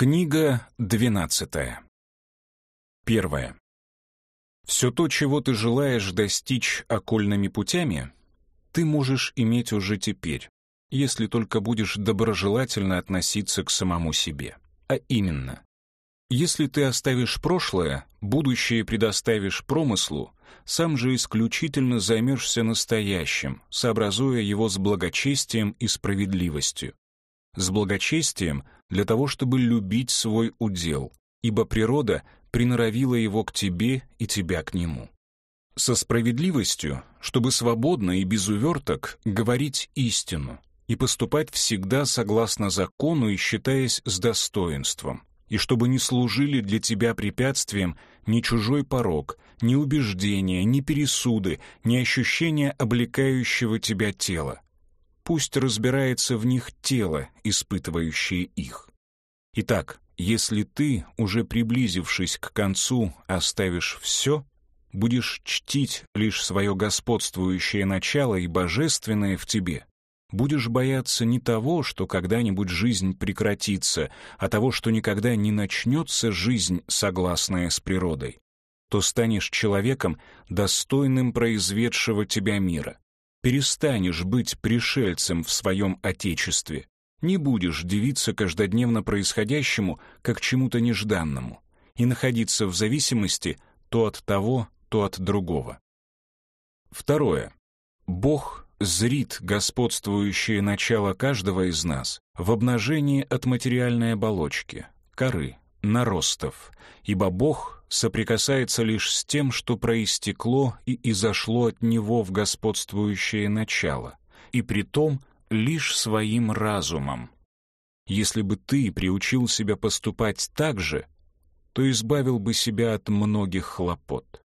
Книга двенадцатая. Первое. Все то, чего ты желаешь достичь окольными путями, ты можешь иметь уже теперь, если только будешь доброжелательно относиться к самому себе. А именно, если ты оставишь прошлое, будущее предоставишь промыслу, сам же исключительно займешься настоящим, сообразуя его с благочестием и справедливостью. С благочестием для того, чтобы любить свой удел, ибо природа приноровила его к тебе и тебя к нему. Со справедливостью, чтобы свободно и без уверток говорить истину и поступать всегда согласно закону и считаясь с достоинством, и чтобы не служили для тебя препятствием ни чужой порог, ни убеждения, ни пересуды, ни ощущения облекающего тебя тела. Пусть разбирается в них тело, испытывающее их. Итак, если ты, уже приблизившись к концу, оставишь все, будешь чтить лишь свое господствующее начало и божественное в тебе, будешь бояться не того, что когда-нибудь жизнь прекратится, а того, что никогда не начнется жизнь, согласная с природой, то станешь человеком, достойным произведшего тебя мира. Перестанешь быть пришельцем в своем Отечестве. Не будешь дивиться каждодневно происходящему, как чему-то нежданному, и находиться в зависимости то от того, то от другого. Второе. Бог зрит господствующее начало каждого из нас в обнажении от материальной оболочки, коры, наростов, ибо Бог соприкасается лишь с тем, что проистекло и изошло от Него в господствующее начало, и при том лишь своим разумом. Если бы ты приучил себя поступать так же, то избавил бы себя от многих хлопот.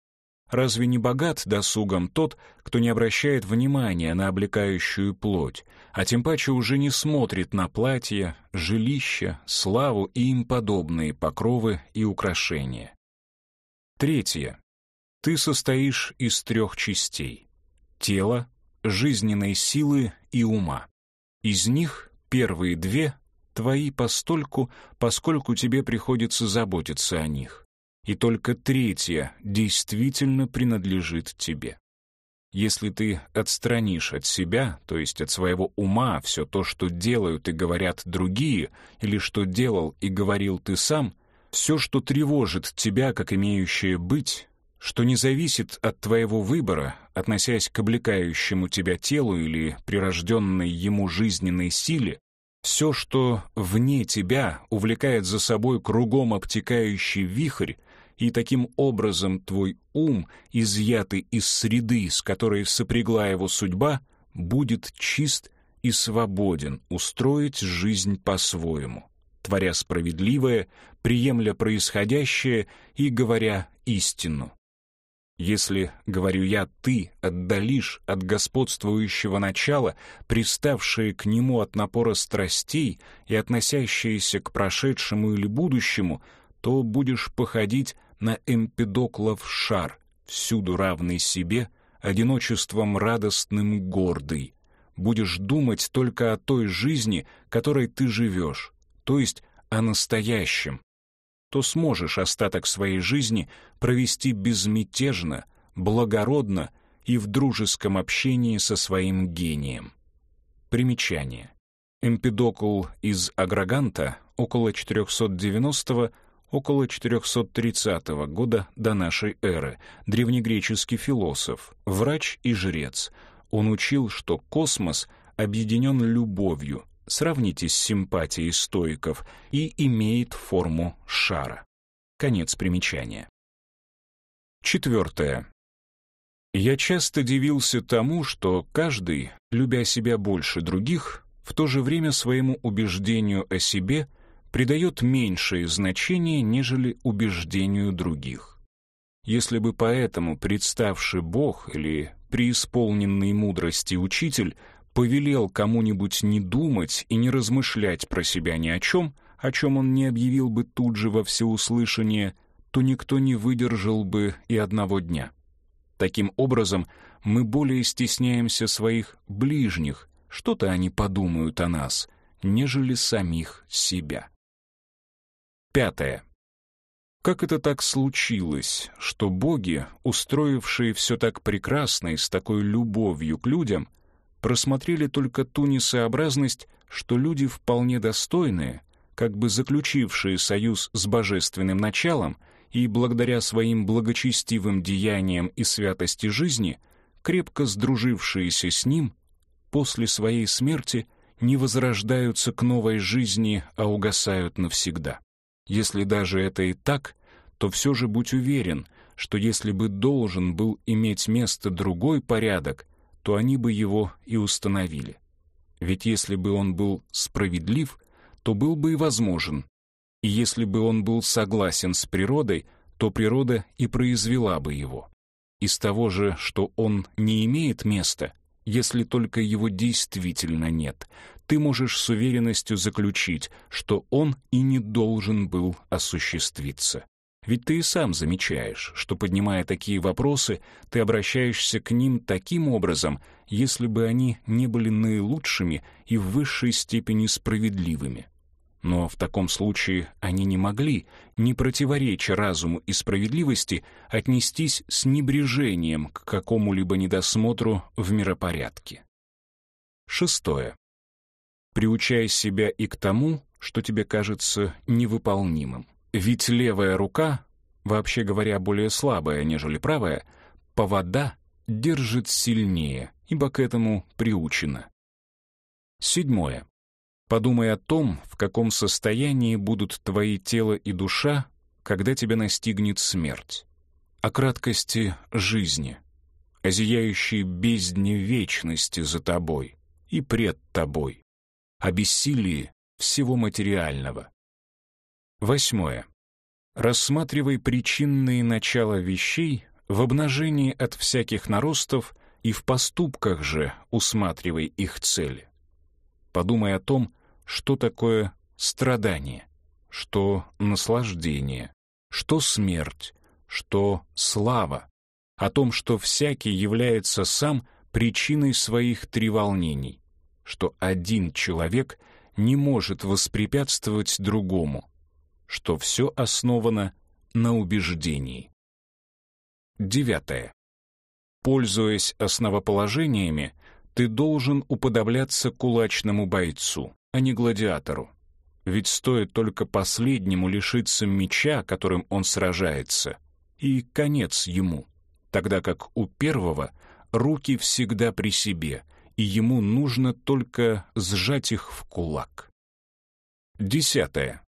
Разве не богат досугом тот, кто не обращает внимания на облекающую плоть, а тем паче уже не смотрит на платья, жилища, славу и им подобные покровы и украшения? Третье. Ты состоишь из трех частей — тела, жизненной силы и ума. Из них первые две — твои постольку, поскольку тебе приходится заботиться о них и только третья действительно принадлежит тебе. Если ты отстранишь от себя, то есть от своего ума, все то, что делают и говорят другие, или что делал и говорил ты сам, все, что тревожит тебя как имеющее быть, что не зависит от твоего выбора, относясь к облекающему тебя телу или прирожденной ему жизненной силе, все, что вне тебя увлекает за собой кругом обтекающий вихрь, и таким образом твой ум, изъятый из среды, с которой сопрягла его судьба, будет чист и свободен устроить жизнь по-своему, творя справедливое, приемля происходящее и говоря истину. Если, говорю я, ты отдалишь от господствующего начала, приставшие к нему от напора страстей и относящиеся к прошедшему или будущему, то будешь походить на Эмпедоклов шар, всюду равный себе, одиночеством радостным гордый. Будешь думать только о той жизни, которой ты живешь, то есть о настоящем. То сможешь остаток своей жизни провести безмятежно, благородно и в дружеском общении со своим гением. Примечание. Эмпедокл из Аграганта около 490 около 430 года до нашей эры, древнегреческий философ, врач и жрец. Он учил, что космос объединен любовью, сравните с симпатией стоиков, и имеет форму шара. Конец примечания. Четвертое. Я часто дивился тому, что каждый, любя себя больше других, в то же время своему убеждению о себе придает меньшее значение, нежели убеждению других. Если бы поэтому представший Бог или преисполненный мудрости учитель повелел кому-нибудь не думать и не размышлять про себя ни о чем, о чем он не объявил бы тут же во всеуслышание, то никто не выдержал бы и одного дня. Таким образом, мы более стесняемся своих ближних, что-то они подумают о нас, нежели самих себя. Пятое. Как это так случилось, что боги, устроившие все так прекрасно и с такой любовью к людям, просмотрели только ту несообразность, что люди вполне достойные, как бы заключившие союз с божественным началом и благодаря своим благочестивым деяниям и святости жизни, крепко сдружившиеся с ним, после своей смерти не возрождаются к новой жизни, а угасают навсегда. Если даже это и так, то все же будь уверен, что если бы должен был иметь место другой порядок, то они бы его и установили. Ведь если бы он был справедлив, то был бы и возможен. И если бы он был согласен с природой, то природа и произвела бы его. Из того же, что он не имеет места, если только его действительно нет, ты можешь с уверенностью заключить, что он и не должен был осуществиться. Ведь ты и сам замечаешь, что, поднимая такие вопросы, ты обращаешься к ним таким образом, если бы они не были наилучшими и в высшей степени справедливыми. Но в таком случае они не могли, не противореча разуму и справедливости, отнестись с небрежением к какому-либо недосмотру в миропорядке. Шестое. Приучай себя и к тому, что тебе кажется невыполнимым. Ведь левая рука, вообще говоря, более слабая, нежели правая, повода держит сильнее, ибо к этому приучена. Седьмое. Подумай о том, в каком состоянии будут твои тело и душа, когда тебя настигнет смерть. О краткости жизни, о зияющей бездне вечности за тобой и пред тобой, о бессилии всего материального. Восьмое. Рассматривай причинные начала вещей в обнажении от всяких наростов и в поступках же усматривай их цели. Подумай о том, что такое страдание, что наслаждение, что смерть, что слава, о том, что всякий является сам причиной своих треволнений, что один человек не может воспрепятствовать другому, что все основано на убеждении. Девятое. Пользуясь основоположениями, ты должен уподобляться кулачному бойцу, а не гладиатору. Ведь стоит только последнему лишиться меча, которым он сражается, и конец ему, тогда как у первого руки всегда при себе, и ему нужно только сжать их в кулак. Десятое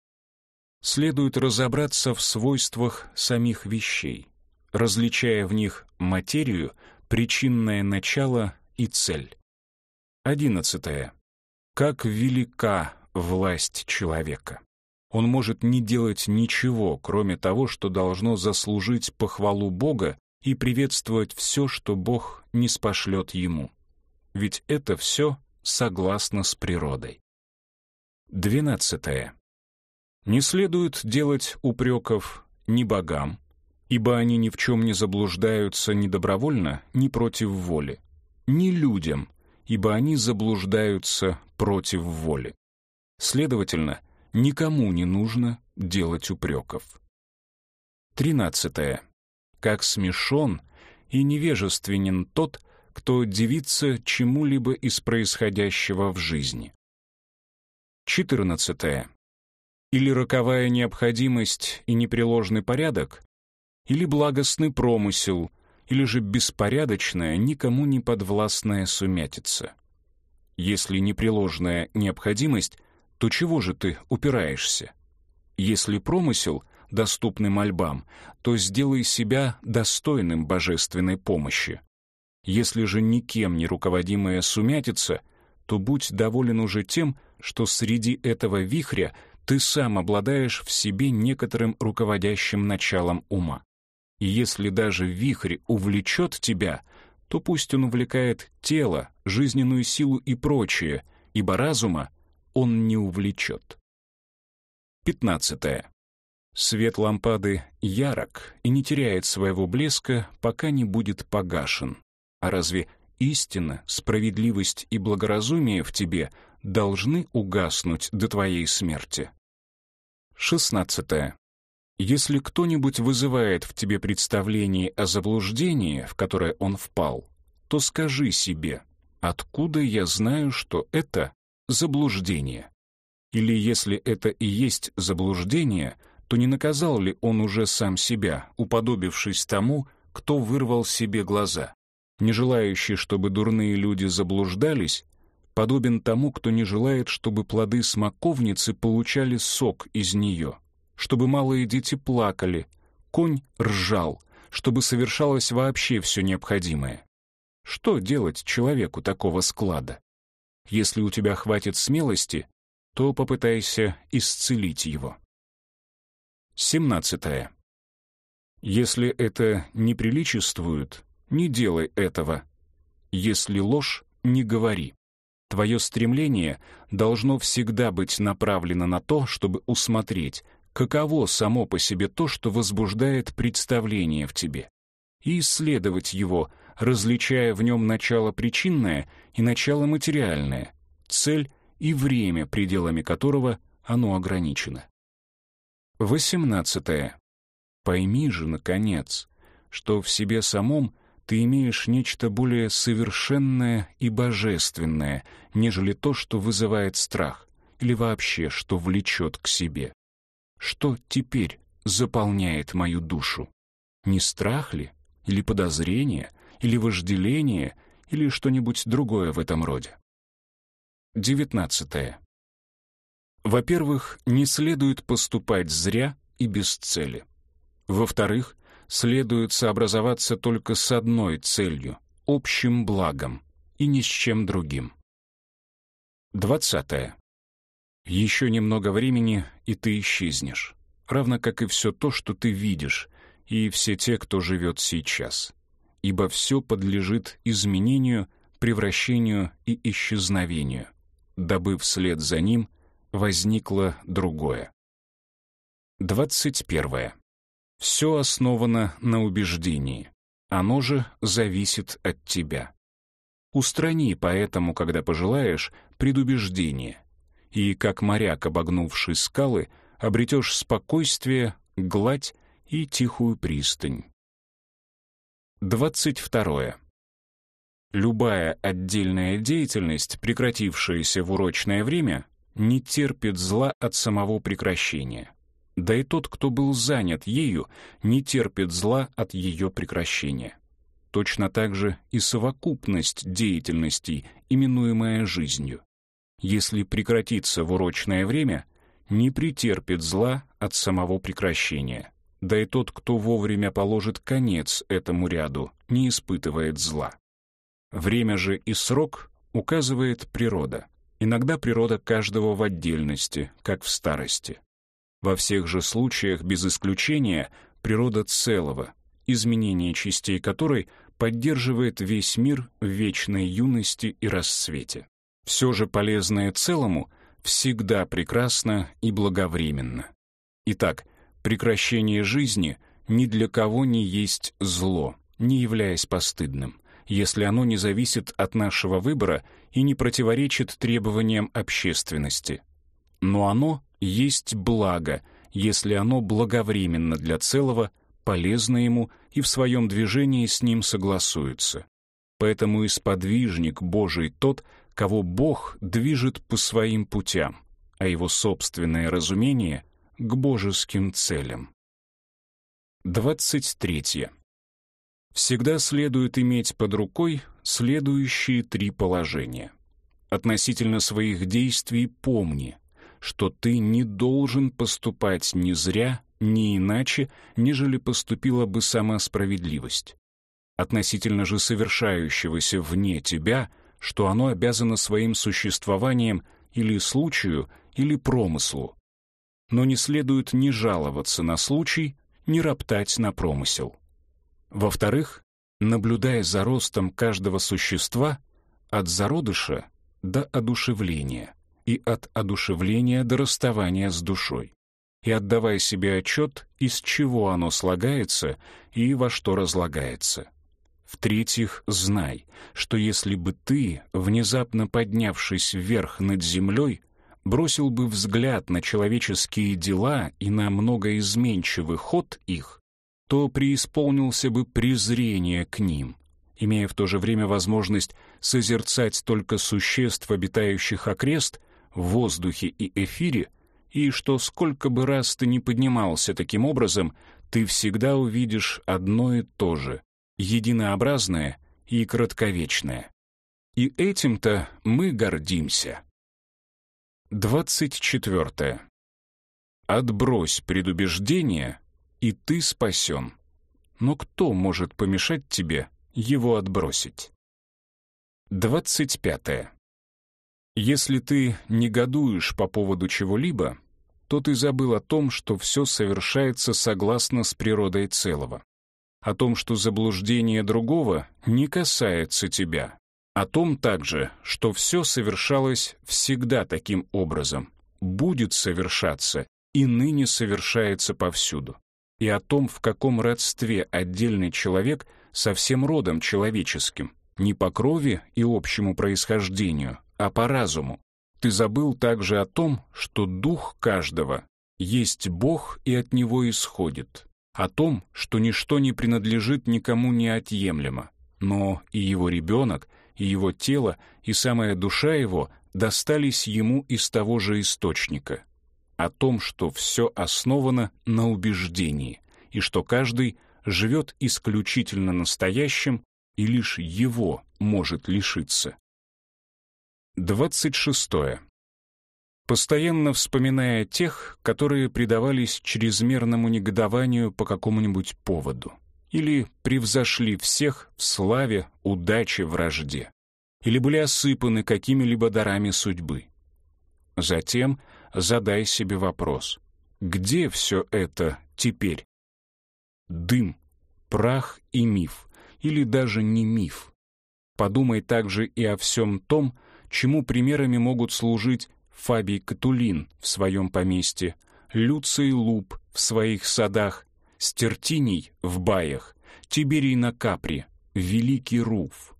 следует разобраться в свойствах самих вещей, различая в них материю, причинное начало и цель. Одиннадцатое. Как велика власть человека. Он может не делать ничего, кроме того, что должно заслужить похвалу Бога и приветствовать все, что Бог не спошлет ему. Ведь это все согласно с природой. Двенадцатое. Не следует делать упреков ни богам, ибо они ни в чем не заблуждаются ни добровольно, ни против воли, ни людям, ибо они заблуждаются против воли. Следовательно, никому не нужно делать упреков. Тринадцатое. Как смешон и невежественен тот, кто дивится чему-либо из происходящего в жизни. Четырнадцатое или роковая необходимость и непреложный порядок, или благостный промысел, или же беспорядочная, никому не подвластная сумятица. Если непреложная необходимость, то чего же ты упираешься? Если промысел доступный мольбам, то сделай себя достойным божественной помощи. Если же никем не руководимая сумятица, то будь доволен уже тем, что среди этого вихря ты сам обладаешь в себе некоторым руководящим началом ума. И если даже вихрь увлечет тебя, то пусть он увлекает тело, жизненную силу и прочее, ибо разума он не увлечет. 15. Свет лампады ярок и не теряет своего блеска, пока не будет погашен. А разве истина, справедливость и благоразумие в тебе должны угаснуть до твоей смерти? 16. Если кто-нибудь вызывает в тебе представление о заблуждении, в которое он впал, то скажи себе, откуда я знаю, что это заблуждение? Или если это и есть заблуждение, то не наказал ли он уже сам себя, уподобившись тому, кто вырвал себе глаза? Не желающий, чтобы дурные люди заблуждались, подобен тому, кто не желает, чтобы плоды смоковницы получали сок из нее чтобы малые дети плакали, конь ржал, чтобы совершалось вообще все необходимое. Что делать человеку такого склада? Если у тебя хватит смелости, то попытайся исцелить его. 17. Если это не приличествует, не делай этого. Если ложь, не говори. Твое стремление должно всегда быть направлено на то, чтобы усмотреть, каково само по себе то, что возбуждает представление в тебе, и исследовать его, различая в нем начало причинное и начало материальное, цель и время, пределами которого оно ограничено. 18. Пойми же, наконец, что в себе самом ты имеешь нечто более совершенное и божественное, нежели то, что вызывает страх, или вообще, что влечет к себе. Что теперь заполняет мою душу? Не страх ли? Или подозрение? Или вожделение? Или что-нибудь другое в этом роде? 19. Во-первых, не следует поступать зря и без цели. Во-вторых, следует сообразоваться только с одной целью — общим благом, и ни с чем другим. 20. Еще немного времени, и ты исчезнешь, равно как и все то, что ты видишь, и все те, кто живет сейчас. Ибо все подлежит изменению, превращению и исчезновению, дабы вслед за ним возникло другое. 21. Все основано на убеждении. Оно же зависит от тебя. Устрани поэтому, когда пожелаешь, предубеждение — и, как моряк, обогнувший скалы, обретешь спокойствие, гладь и тихую пристань. 22. Любая отдельная деятельность, прекратившаяся в урочное время, не терпит зла от самого прекращения. Да и тот, кто был занят ею, не терпит зла от ее прекращения. Точно так же и совокупность деятельностей, именуемая жизнью если прекратится в урочное время, не претерпит зла от самого прекращения. Да и тот, кто вовремя положит конец этому ряду, не испытывает зла. Время же и срок указывает природа. Иногда природа каждого в отдельности, как в старости. Во всех же случаях, без исключения, природа целого, изменение частей которой поддерживает весь мир в вечной юности и расцвете. Все же полезное целому всегда прекрасно и благовременно. Итак, прекращение жизни ни для кого не есть зло, не являясь постыдным, если оно не зависит от нашего выбора и не противоречит требованиям общественности. Но оно есть благо, если оно благовременно для целого, полезно ему и в своем движении с ним согласуется. Поэтому и сподвижник Божий тот — кого Бог движет по своим путям, а его собственное разумение — к божеским целям. 23. Всегда следует иметь под рукой следующие три положения. Относительно своих действий помни, что ты не должен поступать ни зря, ни иначе, нежели поступила бы сама справедливость. Относительно же совершающегося вне тебя что оно обязано своим существованием или случаю, или промыслу. Но не следует ни жаловаться на случай, ни роптать на промысел. Во-вторых, наблюдая за ростом каждого существа от зародыша до одушевления и от одушевления до расставания с душой, и отдавая себе отчет, из чего оно слагается и во что разлагается. В-третьих, знай, что если бы ты, внезапно поднявшись вверх над землей, бросил бы взгляд на человеческие дела и на многоизменчивый ход их, то преисполнился бы презрение к ним, имея в то же время возможность созерцать только существ, обитающих окрест, в воздухе и эфире, и что сколько бы раз ты не поднимался таким образом, ты всегда увидишь одно и то же, единообразное и кратковечное. И этим-то мы гордимся. 24. Отбрось предубеждение, и ты спасен. Но кто может помешать тебе его отбросить? 25. Если ты негодуешь по поводу чего-либо, то ты забыл о том, что все совершается согласно с природой целого, о том, что заблуждение другого не касается тебя, о том также, что все совершалось всегда таким образом, будет совершаться и ныне совершается повсюду, и о том, в каком родстве отдельный человек со всем родом человеческим, не по крови и общему происхождению, а по разуму. Ты забыл также о том, что дух каждого есть Бог и от него исходит, о том, что ничто не принадлежит никому неотъемлемо, но и его ребенок, и его тело, и самая душа его достались ему из того же источника, о том, что все основано на убеждении, и что каждый живет исключительно настоящим, и лишь его может лишиться. 26. Постоянно вспоминая тех, которые предавались чрезмерному негодованию по какому-нибудь поводу, или превзошли всех в славе, удаче, вражде, или были осыпаны какими-либо дарами судьбы. Затем задай себе вопрос, где все это теперь? Дым, прах и миф, или даже не миф. Подумай также и о всем том, чему примерами могут служить Фабий Катулин в своем поместье, Люций Луп в своих садах, Стертиний в баях, Тиберий на Капри, Великий Руф.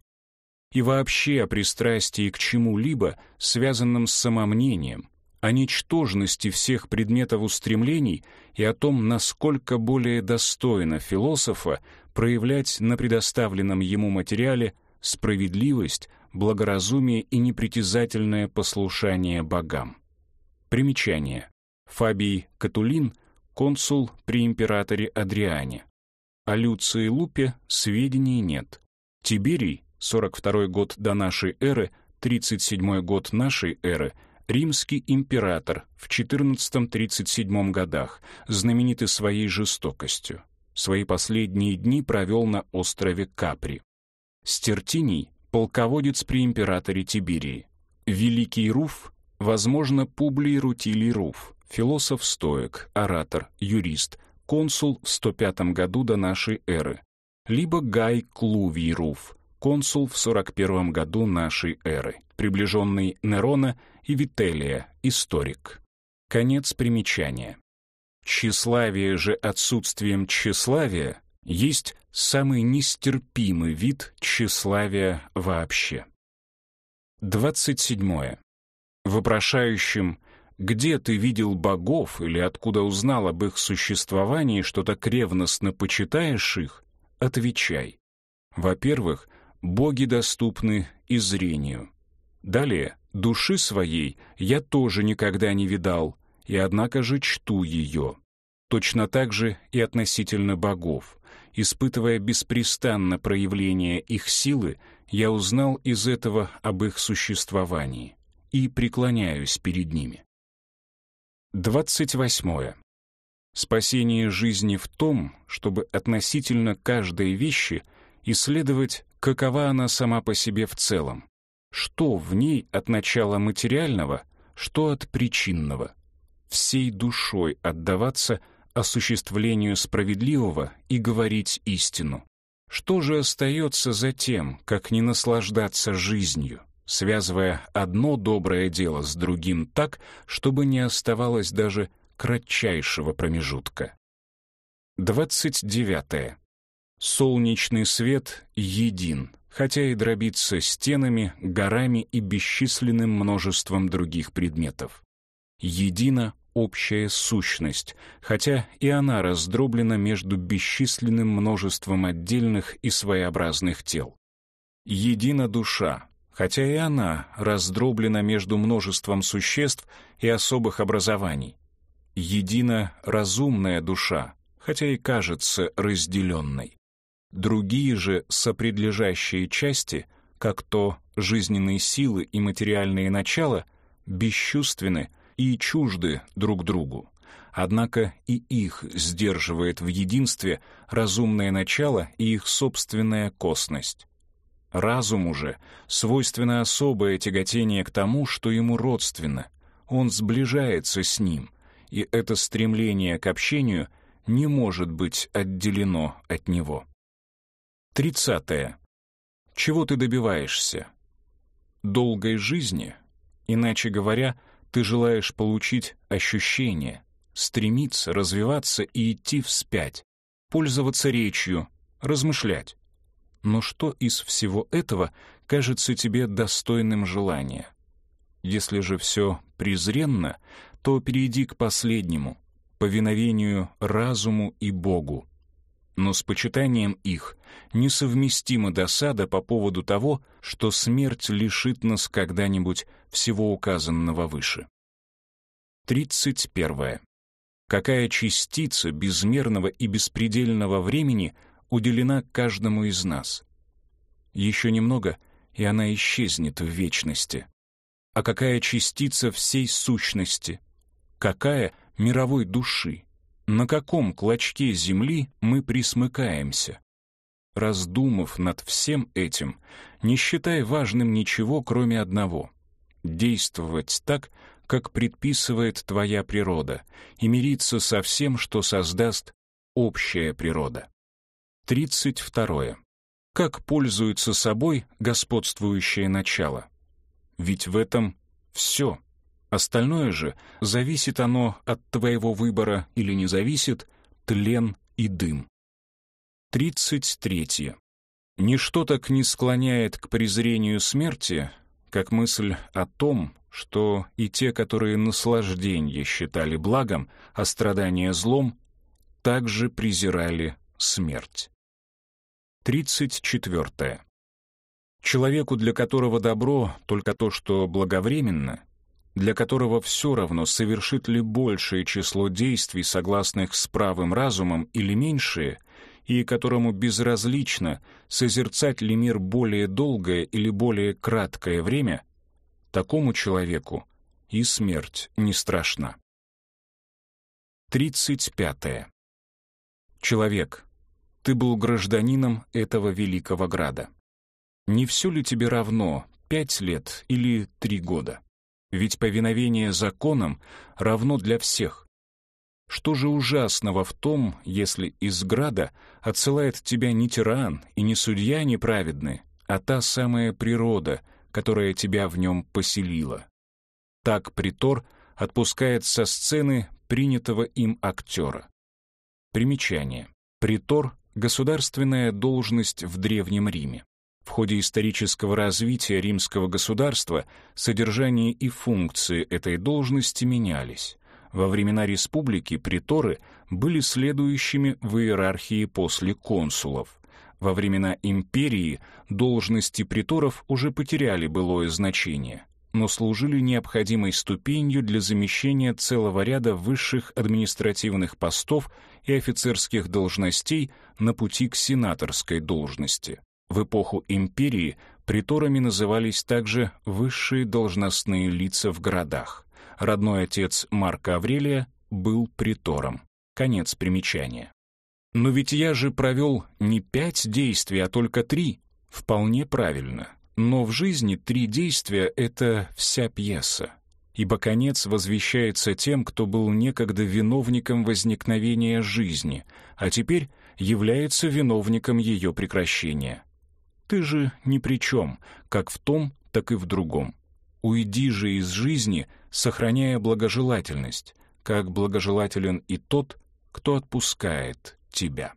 И вообще о пристрастии к чему-либо, связанном с самомнением, о ничтожности всех предметов устремлений и о том, насколько более достойно философа проявлять на предоставленном ему материале справедливость, благоразумие и непритязательное послушание богам. Примечание. Фабий Катулин, консул при императоре Адриане. О Люции Лупе сведений нет. Тиберий, 42 год до нашей эры, 37 год нашей эры, римский император в 14-37 годах, знаменитый своей жестокостью. Свои последние дни провел на острове Капри. Стертиний — полководец при императоре Тиберии. Великий Руф, возможно, Публий Рутилий Руф, философ-стоек, оратор, юрист, консул в 105 году до нашей эры. Либо Гай Клувий Руф, консул в 41 году нашей эры, приближенный Нерона и Вителия, историк. Конец примечания. Тщеславие же отсутствием тщеславия есть самый нестерпимый вид тщеславия вообще. 27. Вопрошающим «Где ты видел богов или откуда узнал об их существовании, что так ревностно почитаешь их?» Отвечай. Во-первых, боги доступны и зрению. Далее, души своей я тоже никогда не видал, и однако же чту ее. Точно так же и относительно богов. Испытывая беспрестанно проявление их силы, я узнал из этого об их существовании и преклоняюсь перед ними. 28. Спасение жизни в том, чтобы относительно каждой вещи исследовать, какова она сама по себе в целом, что в ней от начала материального, что от причинного, всей душой отдаваться осуществлению справедливого и говорить истину. Что же остается за тем, как не наслаждаться жизнью, связывая одно доброе дело с другим так, чтобы не оставалось даже кратчайшего промежутка? 29. Солнечный свет един, хотя и дробится стенами, горами и бесчисленным множеством других предметов. Едина общая сущность, хотя и она раздроблена между бесчисленным множеством отдельных и своеобразных тел. Едина душа, хотя и она раздроблена между множеством существ и особых образований. Едина разумная душа, хотя и кажется разделенной. Другие же сопредлежащие части, как то жизненные силы и материальные начала, бесчувственны и чужды друг другу. Однако и их сдерживает в единстве разумное начало и их собственная косность. Разуму же свойственно особое тяготение к тому, что ему родственно. Он сближается с ним, и это стремление к общению не может быть отделено от него. Тридцатое. Чего ты добиваешься? Долгой жизни? Иначе говоря, ты желаешь получить ощущение, стремиться, развиваться и идти вспять, пользоваться речью, размышлять. Но что из всего этого кажется тебе достойным желания? Если же все презренно, то перейди к последнему, повиновению разуму и Богу. Но с почитанием их несовместима досада по поводу того, что смерть лишит нас когда-нибудь всего указанного выше. 31. Какая частица безмерного и беспредельного времени — уделена каждому из нас. Еще немного, и она исчезнет в вечности. А какая частица всей сущности? Какая мировой души? На каком клочке земли мы присмыкаемся? Раздумав над всем этим, не считай важным ничего, кроме одного — действовать так, как предписывает твоя природа, и мириться со всем, что создаст общая природа. 32. Как пользуется собой господствующее начало? Ведь в этом все. Остальное же, зависит оно от твоего выбора или не зависит, тлен и дым. 33. Ничто так не склоняет к презрению смерти, как мысль о том, что и те, которые наслаждение считали благом, а страдания злом, также презирали смерть. 34. Человеку, для которого добро только то, что благовременно, для которого все равно, совершит ли большее число действий, согласных с правым разумом, или меньшее, и которому безразлично, созерцать ли мир более долгое или более краткое время, такому человеку и смерть не страшна. 35. Человек, ты был гражданином этого великого града. Не все ли тебе равно пять лет или три года? Ведь повиновение законам равно для всех. Что же ужасного в том, если из града отсылает тебя не тиран и не судья неправедный, а та самая природа, которая тебя в нем поселила? Так притор отпускает со сцены принятого им актера. Примечание. Притор государственная должность в Древнем Риме. В ходе исторического развития римского государства содержание и функции этой должности менялись. Во времена республики приторы были следующими в иерархии после консулов. Во времена империи должности приторов уже потеряли былое значение но служили необходимой ступенью для замещения целого ряда высших административных постов и офицерских должностей на пути к сенаторской должности. В эпоху империи приторами назывались также высшие должностные лица в городах. Родной отец Марка Аврелия был притором. Конец примечания. Но ведь я же провел не пять действий, а только три. Вполне правильно. Но в жизни три действия — это вся пьеса, ибо конец возвещается тем, кто был некогда виновником возникновения жизни, а теперь является виновником ее прекращения. Ты же ни при чем, как в том, так и в другом. Уйди же из жизни, сохраняя благожелательность, как благожелателен и тот, кто отпускает тебя.